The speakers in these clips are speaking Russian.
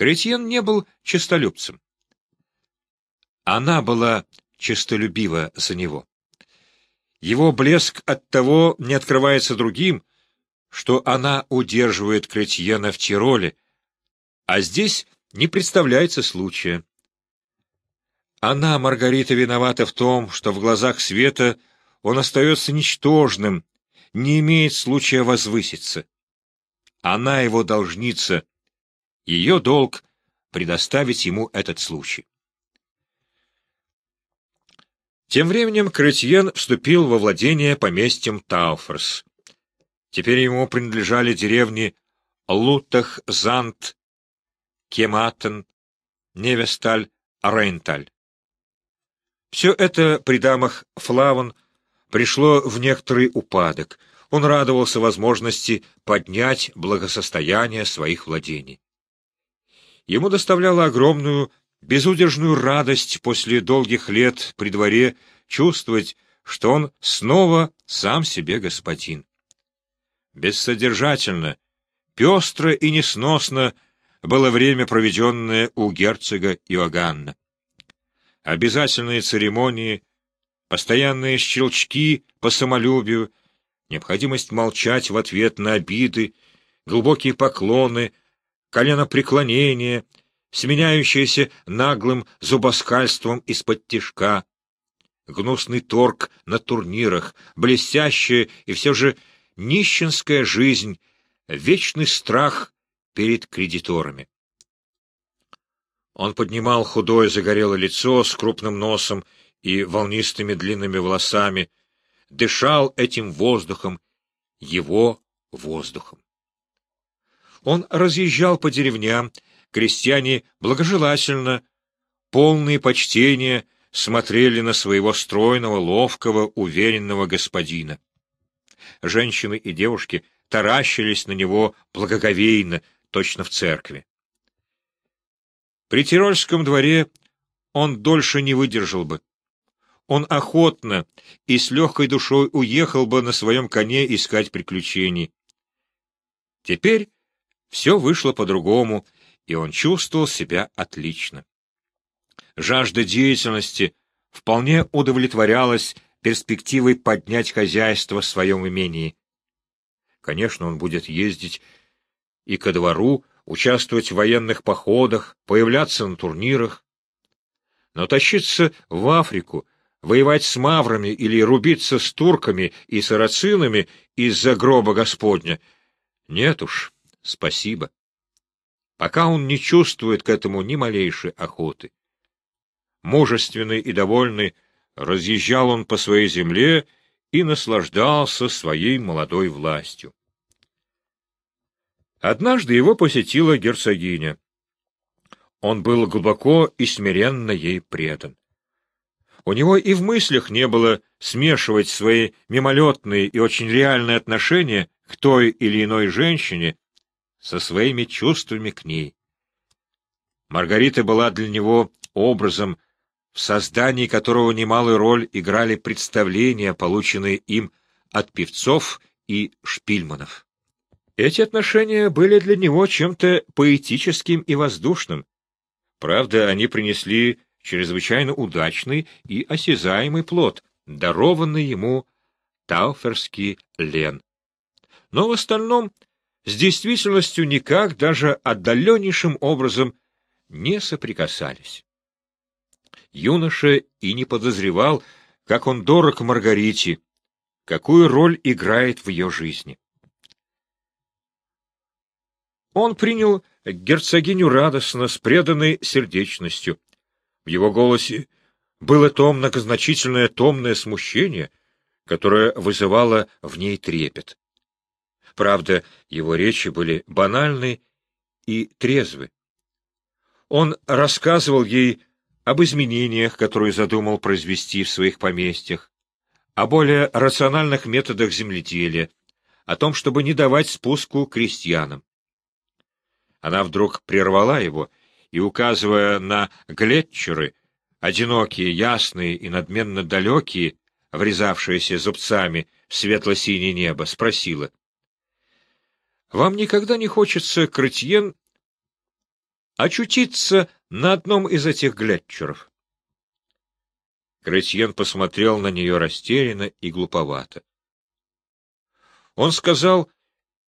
Кретьен не был честолюбцем. Она была честолюбива за него. Его блеск от того не открывается другим, что она удерживает Кретьена в Тироле, а здесь не представляется случая. Она, Маргарита, виновата в том, что в глазах света он остается ничтожным, не имеет случая возвыситься. Она его должница, ее долг — предоставить ему этот случай. Тем временем Кретьен вступил во владение поместьем Тауферс. Теперь ему принадлежали деревни Лутах, Зант, Кематен, Невесталь, Рейнталь. Все это при дамах Флаван пришло в некоторый упадок. Он радовался возможности поднять благосостояние своих владений. Ему доставляло огромную, безудержную радость после долгих лет при дворе чувствовать, что он снова сам себе господин. Бессодержательно, пестро и несносно было время, проведенное у герцога Иоганна обязательные церемонии, постоянные щелчки по самолюбию, необходимость молчать в ответ на обиды, глубокие поклоны, коленопреклонения, сменяющиеся наглым зубоскальством из-под тишка, гнусный торг на турнирах, блестящая и все же нищенская жизнь, вечный страх перед кредиторами. Он поднимал худое загорелое лицо с крупным носом и волнистыми длинными волосами, дышал этим воздухом, его воздухом. Он разъезжал по деревням, крестьяне благожелательно, полные почтения, смотрели на своего стройного, ловкого, уверенного господина. Женщины и девушки таращились на него благоговейно, точно в церкви. При Тирольском дворе он дольше не выдержал бы. Он охотно и с легкой душой уехал бы на своем коне искать приключений. Теперь все вышло по-другому, и он чувствовал себя отлично. Жажда деятельности вполне удовлетворялась перспективой поднять хозяйство в своем имении. Конечно, он будет ездить и ко двору, участвовать в военных походах, появляться на турнирах. Но тащиться в Африку, воевать с маврами или рубиться с турками и сарацинами из-за гроба Господня — нет уж, спасибо. Пока он не чувствует к этому ни малейшей охоты. Мужественный и довольный, разъезжал он по своей земле и наслаждался своей молодой властью. Однажды его посетила герцогиня. Он был глубоко и смиренно ей предан. У него и в мыслях не было смешивать свои мимолетные и очень реальные отношения к той или иной женщине со своими чувствами к ней. Маргарита была для него образом, в создании которого немалую роль играли представления, полученные им от певцов и шпильманов. Эти отношения были для него чем-то поэтическим и воздушным. Правда, они принесли чрезвычайно удачный и осязаемый плод, дарованный ему Тауферский Лен. Но в остальном с действительностью никак даже отдаленнейшим образом не соприкасались. Юноша и не подозревал, как он дорог Маргарите, какую роль играет в ее жизни. Он принял герцогиню радостно, с преданной сердечностью. В его голосе было то многозначительное томное смущение, которое вызывало в ней трепет. Правда, его речи были банальны и трезвы. Он рассказывал ей об изменениях, которые задумал произвести в своих поместьях, о более рациональных методах земледелия, о том, чтобы не давать спуску крестьянам. Она вдруг прервала его и, указывая на глетчеры, одинокие, ясные и надменно далекие, врезавшиеся зубцами в светло-синее небо, спросила. — Вам никогда не хочется, Кретьен, очутиться на одном из этих глетчеров. Кретьен посмотрел на нее растерянно и глуповато. Он сказал,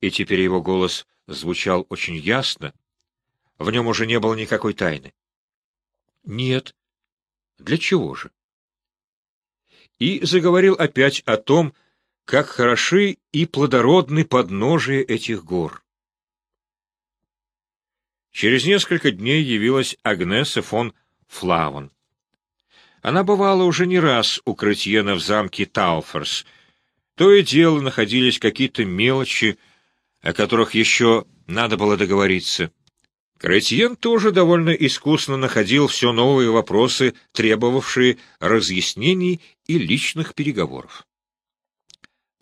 и теперь его голос звучал очень ясно, в нем уже не было никакой тайны. Нет. Для чего же? И заговорил опять о том, как хороши и плодородны подножия этих гор. Через несколько дней явилась Агнеса фон Флаван. Она бывала уже не раз у Кретьена в замке Тауферс. То и дело находились какие-то мелочи, о которых еще надо было договориться. Кретьен тоже довольно искусно находил все новые вопросы, требовавшие разъяснений и личных переговоров.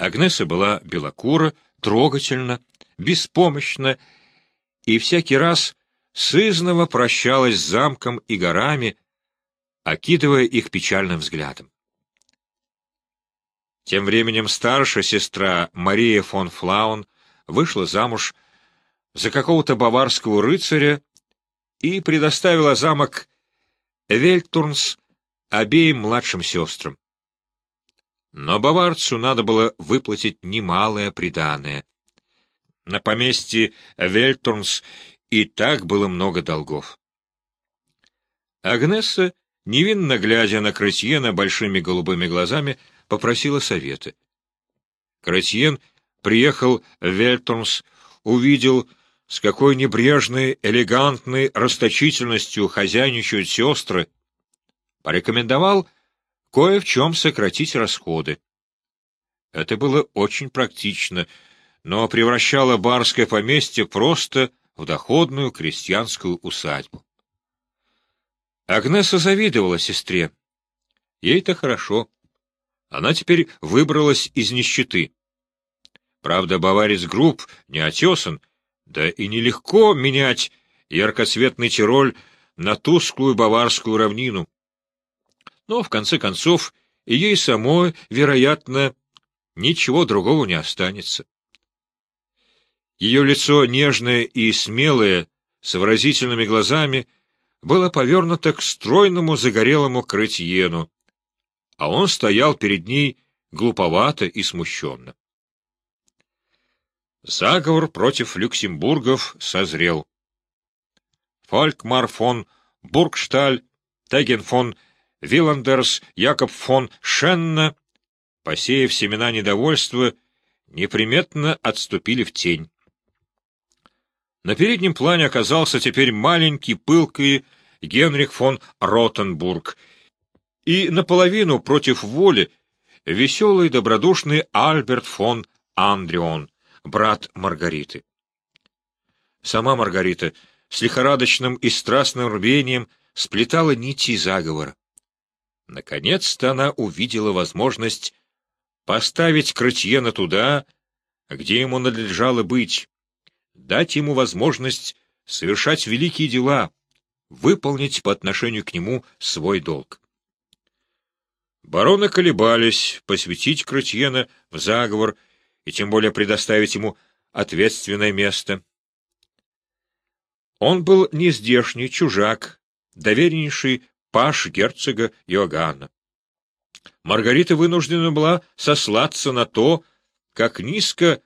Агнеса была белокура, трогательна, беспомощна и всякий раз сызново прощалась с замком и горами, окидывая их печальным взглядом. Тем временем старшая сестра Мария фон Флаун вышла замуж за какого-то баварского рыцаря и предоставила замок Вельтурнс обеим младшим сестрам. Но баварцу надо было выплатить немалое приданое. На поместье Вельтурнс и так было много долгов. Агнесса, невинно глядя на Кретьена большими голубыми глазами, попросила совета. Кретьен приехал в Вельтурнс, увидел с какой небрежной, элегантной расточительностью хозяйничают сестры, порекомендовал кое в чем сократить расходы. Это было очень практично, но превращало барское поместье просто в доходную крестьянскую усадьбу. Агнеса завидовала сестре. Ей-то хорошо. Она теперь выбралась из нищеты. Правда, баварец груб, не отесан, да и нелегко менять яркоцветный Тироль на тусклую баварскую равнину. Но, в конце концов, ей самой, вероятно, ничего другого не останется. Ее лицо нежное и смелое, с выразительными глазами, было повернуто к стройному загорелому крытьену, а он стоял перед ней глуповато и смущенно. Заговор против люксембургов созрел. Фолькмар фон Бургшталь, Теген фон Вилландерс, Якоб фон Шенна, посеяв семена недовольства, неприметно отступили в тень. На переднем плане оказался теперь маленький, пылкий Генрих фон Ротенбург, и наполовину против воли веселый добродушный Альберт фон Андрион брат Маргариты. Сама Маргарита с лихорадочным и страстным рвением сплетала нити заговора. Наконец-то она увидела возможность поставить Кратьена туда, где ему надлежало быть, дать ему возможность совершать великие дела, выполнить по отношению к нему свой долг. Бароны колебались, посвятить Кратьена в заговор и тем более предоставить ему ответственное место. Он был нездешний, чужак, довереннейший паш герцога Иоганна. Маргарита вынуждена была сослаться на то, как низко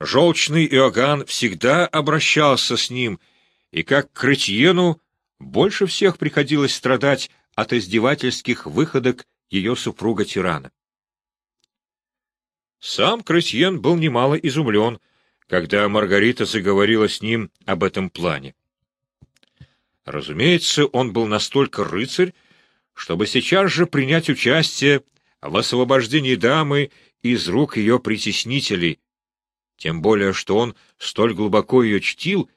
желчный Иоганн всегда обращался с ним, и как Кретьену больше всех приходилось страдать от издевательских выходок ее супруга-тирана. Сам Крысьен был немало изумлен, когда Маргарита заговорила с ним об этом плане. Разумеется, он был настолько рыцарь, чтобы сейчас же принять участие в освобождении дамы из рук ее притеснителей, тем более что он столь глубоко ее чтил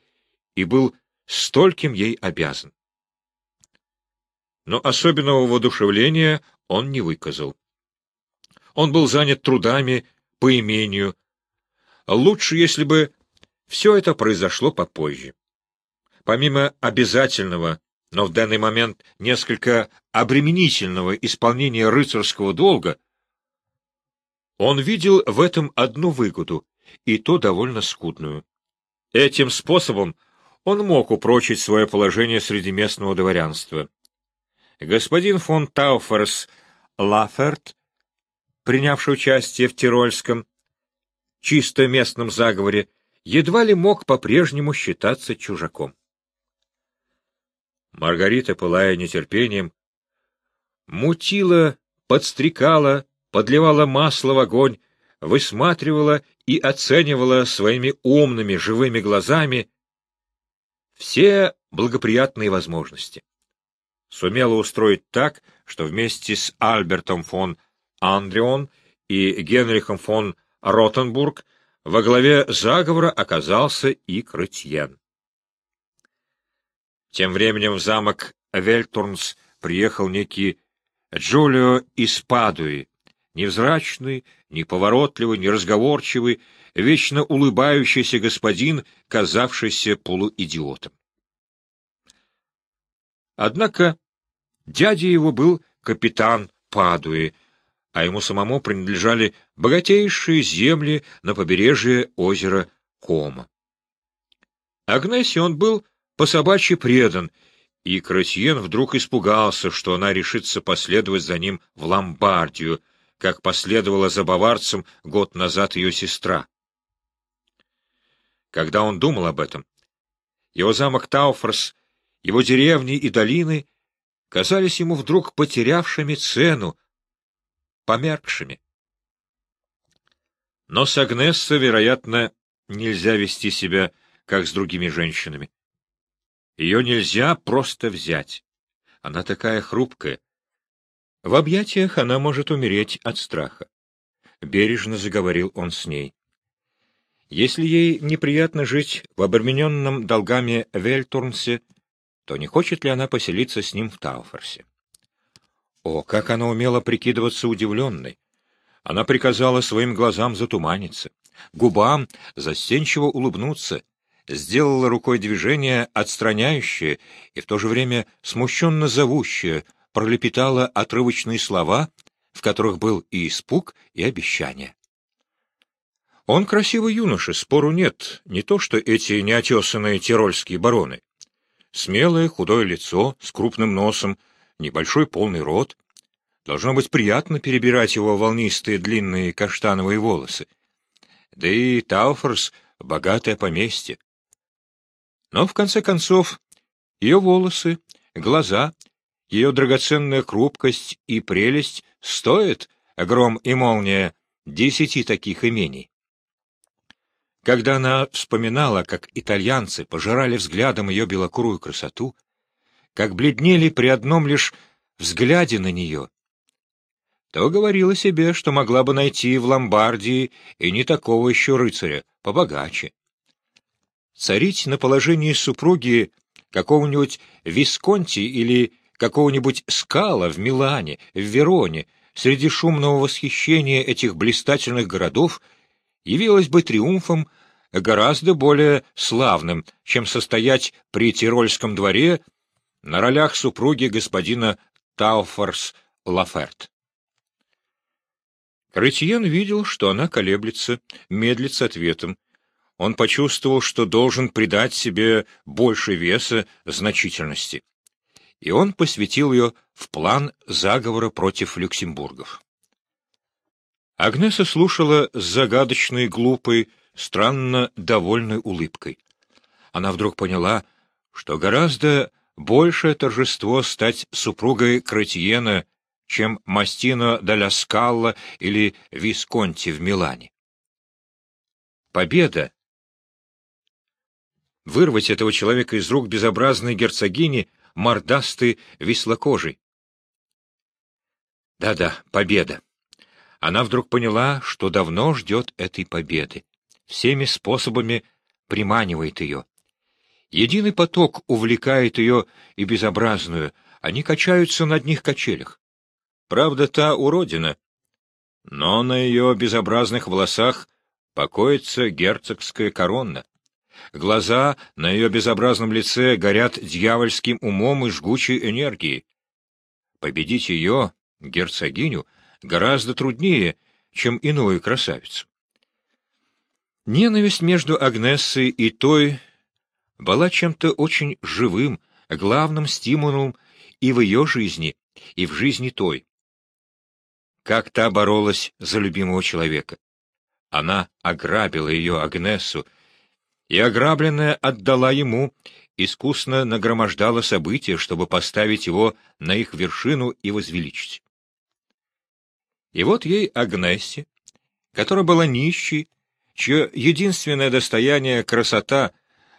и был стольким ей обязан. Но особенного воодушевления он не выказал. Он был занят трудами по имению. Лучше, если бы все это произошло попозже. Помимо обязательного, но в данный момент несколько обременительного исполнения рыцарского долга, он видел в этом одну выгоду, и то довольно скудную. Этим способом он мог упрочить свое положение среди местного дворянства. Господин фон Тауферс Лаферт, принявший участие в Тирольском, чисто местном заговоре, едва ли мог по-прежнему считаться чужаком. Маргарита, пылая нетерпением, мутила, подстрекала, подливала масло в огонь, высматривала и оценивала своими умными, живыми глазами все благоприятные возможности. Сумела устроить так, что вместе с Альбертом фон Андреон и Генрихом фон Ротенбург во главе заговора оказался и Кретьен. Тем временем в замок Вельтурнс приехал некий Джулио из Падуи, невзрачный, неповоротливый, неразговорчивый, вечно улыбающийся господин, казавшийся полуидиотом. Однако дядя его был капитан Падуи, а ему самому принадлежали богатейшие земли на побережье озера Кома. Агнессе он был по собачьи предан, и Кратьен вдруг испугался, что она решится последовать за ним в Ломбардию, как последовала за баварцем год назад ее сестра. Когда он думал об этом, его замок Тауфорс, его деревни и долины казались ему вдруг потерявшими цену, померкшими. Но с Агнессой, вероятно, нельзя вести себя, как с другими женщинами. Ее нельзя просто взять. Она такая хрупкая, в объятиях она может умереть от страха. Бережно заговорил он с ней. Если ей неприятно жить в обремененном долгами Вельтурнсе, то не хочет ли она поселиться с ним в Тауфорсе? О, как она умела прикидываться удивленной! Она приказала своим глазам затуманиться, губам застенчиво улыбнуться, сделала рукой движение отстраняющее и в то же время смущенно зовущее — пролепетала отрывочные слова, в которых был и испуг, и обещание. Он красивый юноша, спору нет, не то что эти неотесанные тирольские бароны. Смелое худое лицо с крупным носом, небольшой полный рот. Должно быть приятно перебирать его волнистые длинные каштановые волосы. Да и Тауфорс — богатое поместье. Но, в конце концов, ее волосы, глаза ее драгоценная хрупкость и прелесть стоят, гром и молния, десяти таких имений. Когда она вспоминала, как итальянцы пожирали взглядом ее белокурую красоту, как бледнели при одном лишь взгляде на нее, то говорила себе, что могла бы найти в Ломбардии и не такого еще рыцаря, побогаче. Царить на положении супруги какого-нибудь Висконти или какого-нибудь скала в Милане, в Вероне, среди шумного восхищения этих блистательных городов, явилось бы триумфом гораздо более славным, чем состоять при Тирольском дворе на ролях супруги господина Тауфорс Лаферт. Кретьен видел, что она колеблется, медлит с ответом. Он почувствовал, что должен придать себе больше веса, значительности и он посвятил ее в план заговора против люксембургов. Агнеса слушала с загадочной, глупой, странно довольной улыбкой. Она вдруг поняла, что гораздо большее торжество стать супругой Кретьена, чем Мастино да Скалла или Висконти в Милане. Победа! Вырвать этого человека из рук безобразной герцогини — мордастый, веслокожий. Да-да, победа. Она вдруг поняла, что давно ждет этой победы. Всеми способами приманивает ее. Единый поток увлекает ее и безобразную, они качаются на одних качелях. Правда, та уродина, но на ее безобразных волосах покоится герцогская корона. Глаза на ее безобразном лице горят дьявольским умом и жгучей энергией. Победить ее, герцогиню, гораздо труднее, чем иную красавицу. Ненависть между Агнессой и той была чем-то очень живым, главным стимулом и в ее жизни, и в жизни той. Как та боролась за любимого человека. Она ограбила ее, Агнесу, и ограбленная отдала ему, искусно нагромождала события, чтобы поставить его на их вершину и возвеличить. И вот ей Агнессе, которая была нищей, чье единственное достояние — красота,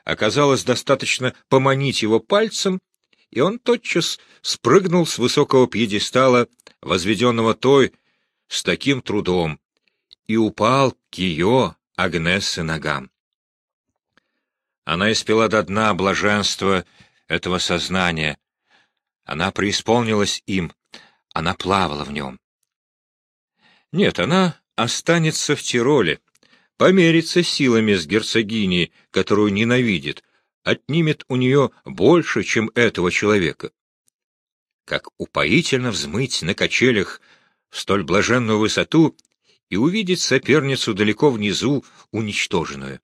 оказалось достаточно поманить его пальцем, и он тотчас спрыгнул с высокого пьедестала, возведенного той, с таким трудом, и упал к ее, Агнессе, ногам. Она испила до дна блаженства этого сознания. Она преисполнилась им, она плавала в нем. Нет, она останется в Тироле, померится силами с герцогиней, которую ненавидит, отнимет у нее больше, чем этого человека. Как упоительно взмыть на качелях в столь блаженную высоту и увидеть соперницу далеко внизу, уничтоженную.